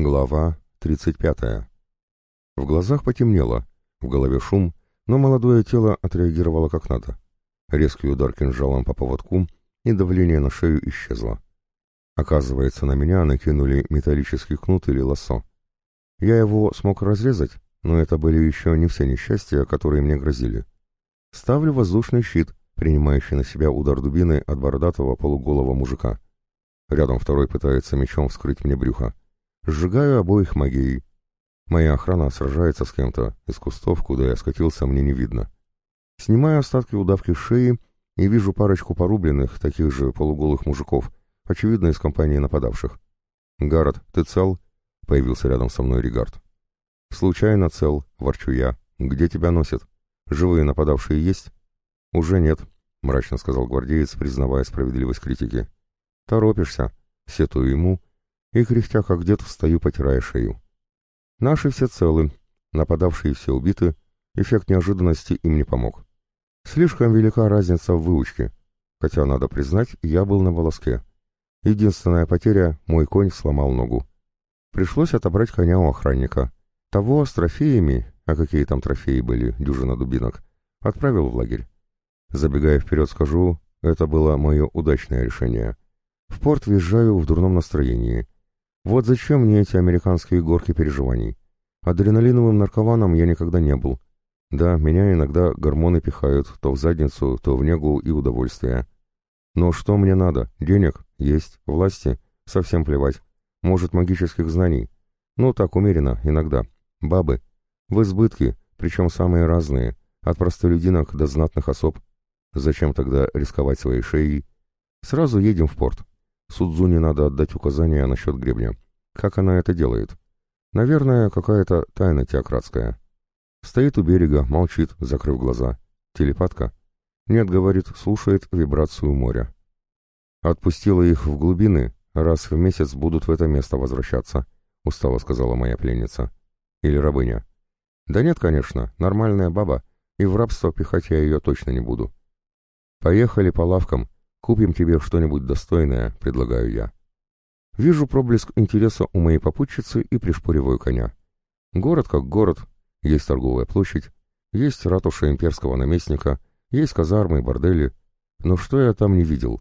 Глава 35. В глазах потемнело, в голове шум, но молодое тело отреагировало как надо. Резкий удар кинжалом по поводку, и давление на шею исчезло. Оказывается, на меня накинули металлический кнут или лассо. Я его смог разрезать, но это были еще не все несчастья, которые мне грозили. Ставлю воздушный щит, принимающий на себя удар дубины от бородатого полуголого мужика. Рядом второй пытается мечом вскрыть мне брюхо. Сжигаю обоих магией. Моя охрана сражается с кем-то, из кустов, куда я скатился, мне не видно. Снимаю остатки удавки шеи и вижу парочку порубленных, таких же полуголых мужиков, очевидно, из компании нападавших. «Гаррет, ты цел?» — появился рядом со мной Ригард. «Случайно цел», — ворчу я. «Где тебя носит? Живые нападавшие есть?» «Уже нет», — мрачно сказал гвардеец, признавая справедливость критики. «Торопишься», — сетую ему, и, кряхтя как дед, встаю, потирая шею. Наши все целы, нападавшие все убиты, эффект неожиданности им не помог. Слишком велика разница в выучке, хотя, надо признать, я был на волоске. Единственная потеря — мой конь сломал ногу. Пришлось отобрать коня у охранника. Того с трофеями, а какие там трофеи были, дюжина дубинок, отправил в лагерь. Забегая вперед, скажу, это было мое удачное решение. В порт въезжаю в дурном настроении — вот зачем мне эти американские горки переживаний? Адреналиновым наркованом я никогда не был. Да, меня иногда гормоны пихают то в задницу, то в негу и удовольствие. Но что мне надо? Денег? Есть. Власти? Совсем плевать. Может, магических знаний? Ну, так умеренно, иногда. Бабы. В избытке, причем самые разные, от простолюдинок до знатных особ. Зачем тогда рисковать своей шеей? Сразу едем в порт. Судзуне надо отдать указания насчет гребня. Как она это делает? Наверное, какая-то тайна теократская. Стоит у берега, молчит, закрыв глаза. Телепатка? Нет, говорит, слушает вибрацию моря. Отпустила их в глубины, раз в месяц будут в это место возвращаться, устало сказала моя пленница. Или рабыня. Да нет, конечно, нормальная баба, и в рабство пихать я ее точно не буду. Поехали по лавкам, Купим тебе что-нибудь достойное, предлагаю я. Вижу проблеск интереса у моей попутчицы и пришпориваю коня. Город как город, есть торговая площадь, есть ратуша имперского наместника, есть казармы и бордели. Но что я там не видел?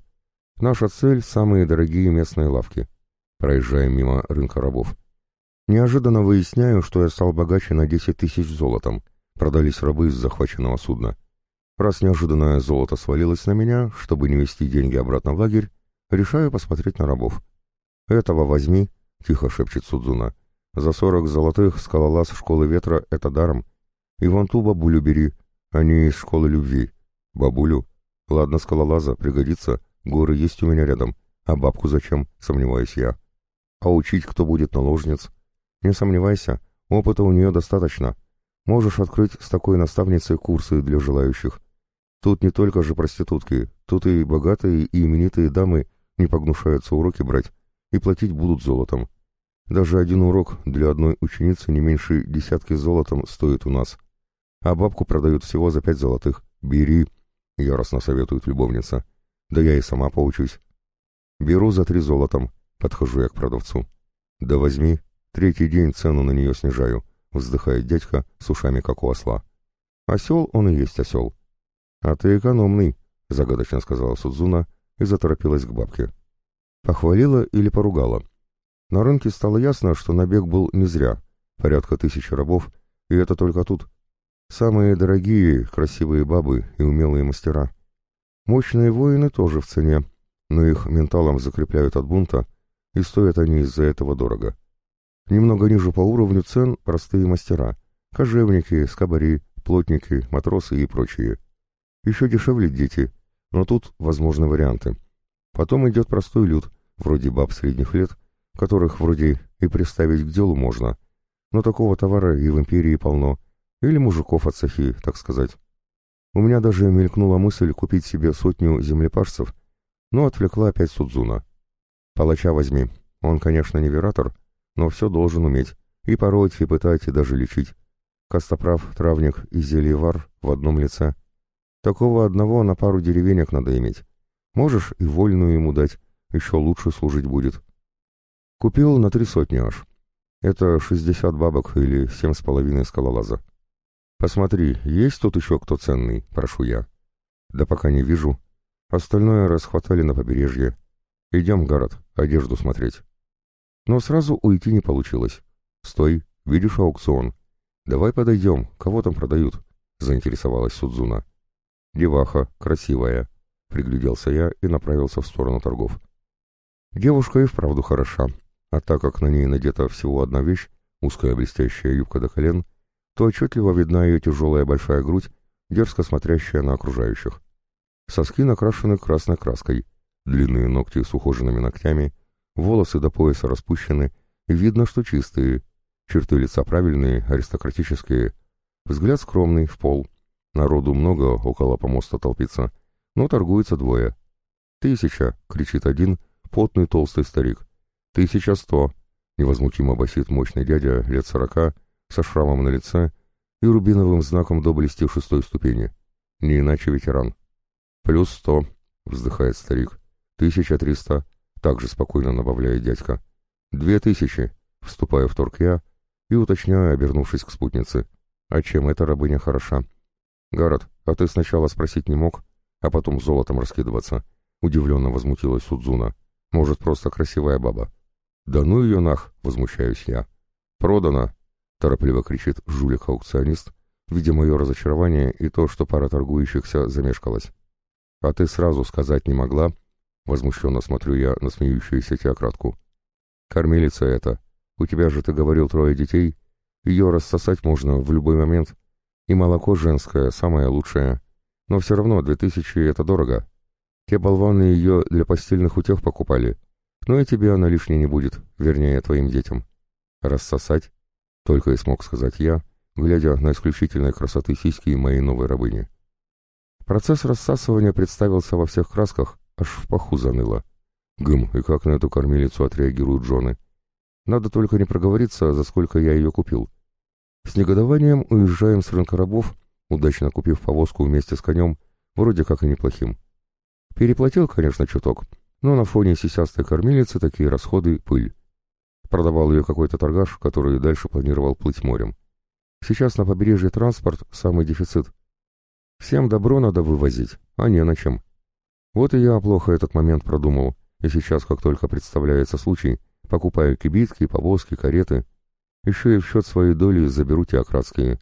Наша цель — самые дорогие местные лавки. Проезжаем мимо рынка рабов. Неожиданно выясняю, что я стал богаче на 10 тысяч золотом. Продались рабы из захваченного судна. Раз неожиданное золото свалилось на меня, чтобы не вести деньги обратно в лагерь, решаю посмотреть на рабов. «Этого возьми», — тихо шепчет Судзуна. «За сорок золотых скалолаз школы ветра — это даром. И вон ту бабулю бери, а не из школы любви. Бабулю? Ладно, скалолаза, пригодится. Горы есть у меня рядом. А бабку зачем?» — сомневаюсь я. «А учить кто будет наложниц?» «Не сомневайся, опыта у нее достаточно. Можешь открыть с такой наставницей курсы для желающих. Тут не только же проститутки, тут и богатые и именитые дамы не погнушаются уроки брать и платить будут золотом. Даже один урок для одной ученицы не меньше десятки золотом стоит у нас. А бабку продают всего за пять золотых. Бери, яростно советует любовница. Да я и сама поучусь. Беру за три золотом, подхожу я к продавцу. Да возьми, третий день цену на нее снижаю, вздыхает дядька с ушами как у осла. Осел он и есть осел. «А ты экономный», — загадочно сказала Судзуна и заторопилась к бабке. Похвалила или поругала. На рынке стало ясно, что набег был не зря. Порядка тысячи рабов, и это только тут. Самые дорогие, красивые бабы и умелые мастера. Мощные воины тоже в цене, но их менталом закрепляют от бунта, и стоят они из-за этого дорого. Немного ниже по уровню цен простые мастера, кожевники, скобари, плотники, матросы и прочие. Еще дешевле дети, но тут возможны варианты. Потом идет простой люд, вроде баб средних лет, которых вроде и приставить к делу можно, но такого товара и в империи полно, или мужиков от сахи, так сказать. У меня даже мелькнула мысль купить себе сотню землепашцев, но отвлекла опять Судзуна. Палача возьми, он, конечно, не вератор, но все должен уметь, и пороть, и пытать, и даже лечить. Костоправ, травник и зельевар в одном лице — Такого одного на пару деревенек надо иметь. Можешь и вольную ему дать, еще лучше служить будет. Купил на три сотни аж. Это шестьдесят бабок или семь с половиной скалолаза. Посмотри, есть тут еще кто ценный, прошу я. Да пока не вижу. Остальное расхватали на побережье. Идем, город, одежду смотреть. Но сразу уйти не получилось. Стой, видишь аукцион? Давай подойдем, кого там продают? Заинтересовалась Судзуна. Деваха, красивая. Пригляделся я и направился в сторону торгов. Девушка и вправду хороша, а так как на ней надета всего одна вещь, узкая блестящая юбка до колен, то отчетливо видна ее тяжелая большая грудь, дерзко смотрящая на окружающих. Соски накрашены красной краской, длинные ногти с ухоженными ногтями, волосы до пояса распущены, и видно, что чистые, черты лица правильные, аристократические, взгляд скромный, в пол. Народу много, около помоста толпится, но торгуется двое. «Тысяча!» — кричит один, потный толстый старик. «Тысяча сто!» — невозмутимо басит мощный дядя лет сорока, со шрамом на лице и рубиновым знаком доблести шестой ступени. Не иначе ветеран. «Плюс сто!» — вздыхает старик. «Тысяча триста!» — также спокойно добавляет дядька. «Две тысячи!» — вступаю в торг я и уточняю, обернувшись к спутнице. «А чем эта рабыня хороша?» «Гаррет, а ты сначала спросить не мог, а потом золотом раскидываться?» — удивленно возмутилась Судзуна. Может, просто красивая баба. Да ну ее нах, возмущаюсь я. Продано, торопливо кричит жулик-аукционист, видя мое разочарование и то, что пара торгующихся замешкалась. А ты сразу сказать не могла? Возмущенно смотрю я на смеющуюся теократку. Кормилица это. У тебя же, ты говорил, трое детей. Ее рассосать можно в любой момент. И молоко женское, самое лучшее. Но все равно две тысячи — это дорого. Те болваны ее для постельных утех покупали. Но и тебе она лишней не будет, вернее, твоим детям. Рассосать? Только и смог сказать я, глядя на исключительной красоты сиськи моей новой рабыни. Процесс рассасывания представился во всех красках, аж в паху заныло. Гым, и как на эту кормилицу отреагируют жены. Надо только не проговориться, за сколько я ее купил. С негодованием уезжаем с рынка рабов, удачно купив повозку вместе с конем, вроде как и неплохим. Переплатил, конечно, чуток, но на фоне сисястой кормилицы такие расходы — пыль. Продавал ее какой-то торгаш, который дальше планировал плыть морем. Сейчас на побережье транспорт — самый дефицит. Всем добро надо вывозить, а не на чем. Вот и я плохо этот момент продумал, и сейчас, как только представляется случай, покупаю кибитки, повозки, кареты. Еще и в счет своей доли заберу теократские.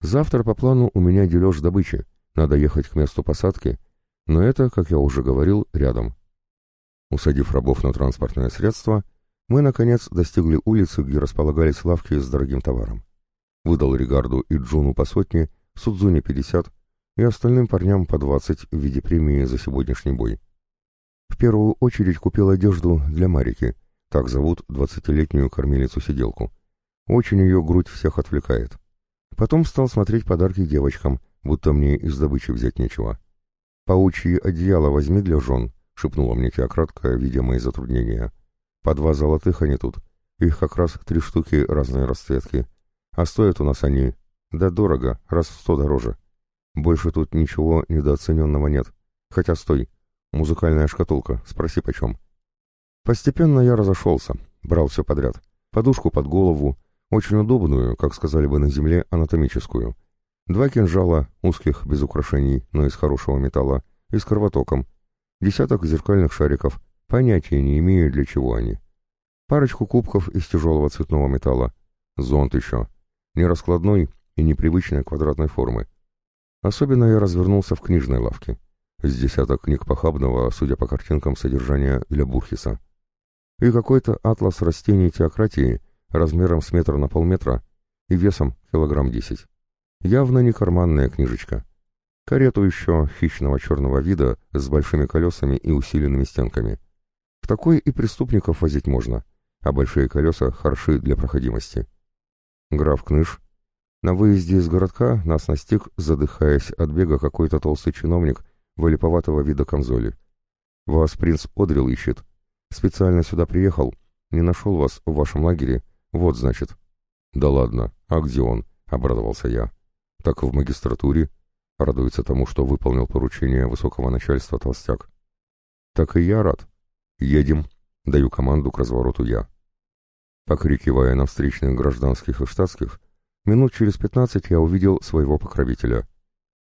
Завтра по плану у меня дележ добычи, надо ехать к месту посадки — но это, как я уже говорил, рядом. Усадив рабов на транспортное средство, мы, наконец, достигли улицы, где располагались лавки с дорогим товаром. Выдал Ригарду и Джуну по сотне, Судзуне 50 и остальным парням по 20 в виде премии за сегодняшний бой. В первую очередь купил одежду для Марики, так зовут двадцатилетнюю кормилицу-сиделку. Очень ее грудь всех отвлекает. Потом стал смотреть подарки девочкам, будто мне из добычи взять нечего. «Паучьи одеяло возьми для жен», — шепнула мне теократка, видя мои затруднения. «По два золотых они тут. Их как раз три штуки разной расцветки. А стоят у нас они... Да дорого, раз в сто дороже. Больше тут ничего недооцененного нет. Хотя стой, музыкальная шкатулка, спроси почем». Постепенно я разошелся, брал все подряд. Подушку под голову, очень удобную, как сказали бы на земле, анатомическую — Два кинжала, узких, без украшений, но из хорошего металла, и с кровотоком. Десяток зеркальных шариков, понятия не имею, для чего они. Парочку кубков из тяжелого цветного металла. Зонт еще. Не раскладной и непривычной квадратной формы. Особенно я развернулся в книжной лавке. С десяток книг похабного, судя по картинкам, содержания для Бурхиса. И какой-то атлас растений теократии размером с метр на полметра и весом килограмм десять. Явно не карманная книжечка. Карету еще хищного черного вида с большими колесами и усиленными стенками. В такой и преступников возить можно, а большие колеса хороши для проходимости. Граф Кныш. На выезде из городка нас настиг, задыхаясь от бега, какой-то толстый чиновник вылиповатого вида камзоли. Вас принц Одрил ищет. Специально сюда приехал. Не нашел вас в вашем лагере. Вот, значит. Да ладно, а где он? — обрадовался я так в магистратуре, радуется тому, что выполнил поручение высокого начальства толстяк. Так и я рад. Едем, даю команду к развороту я. Покрикивая на встречных гражданских и штатских, минут через пятнадцать я увидел своего покровителя.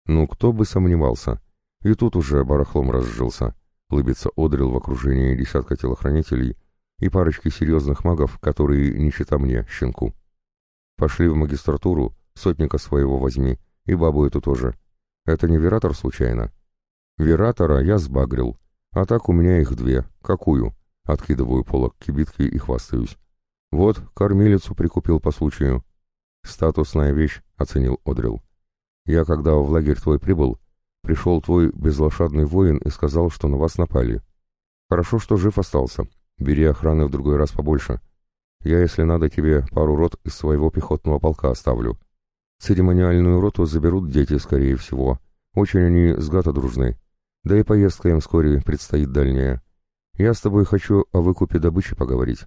Ну, кто бы сомневался. И тут уже барахлом разжился. Лыбится Одрил в окружении десятка телохранителей и парочки серьезных магов, которые не чита мне, щенку. Пошли в магистратуру, сотника своего возьми, и бабу эту тоже. Это не Вератор случайно? Вератора я сбагрил, а так у меня их две. Какую? Откидываю полок кибитки и хвастаюсь. Вот, кормилицу прикупил по случаю. Статусная вещь, оценил Одрил. Я, когда в лагерь твой прибыл, пришел твой безлошадный воин и сказал, что на вас напали. Хорошо, что жив остался. Бери охраны в другой раз побольше. Я, если надо, тебе пару рот из своего пехотного полка оставлю. Церемониальную роту заберут дети, скорее всего. Очень они с гата дружны. Да и поездка им вскоре предстоит дальняя. Я с тобой хочу о выкупе добычи поговорить.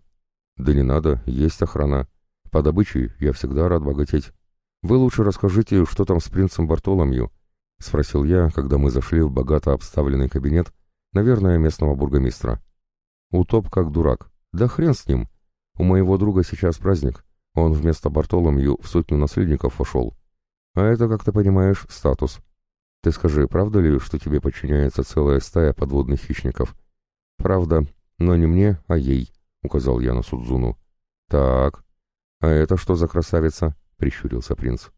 Да не надо, есть охрана. По добыче я всегда рад богатеть. Вы лучше расскажите, что там с принцем Бартоломью, — спросил я, когда мы зашли в богато обставленный кабинет, наверное, местного бургомистра. Утоп как дурак. Да хрен с ним. У моего друга сейчас праздник. Он вместо Бартоломью в сотню наследников вошел. А это, как ты понимаешь, статус. Ты скажи, правда ли, что тебе подчиняется целая стая подводных хищников? Правда, но не мне, а ей, — указал я на Судзуну. Так, а это что за красавица? — прищурился принц.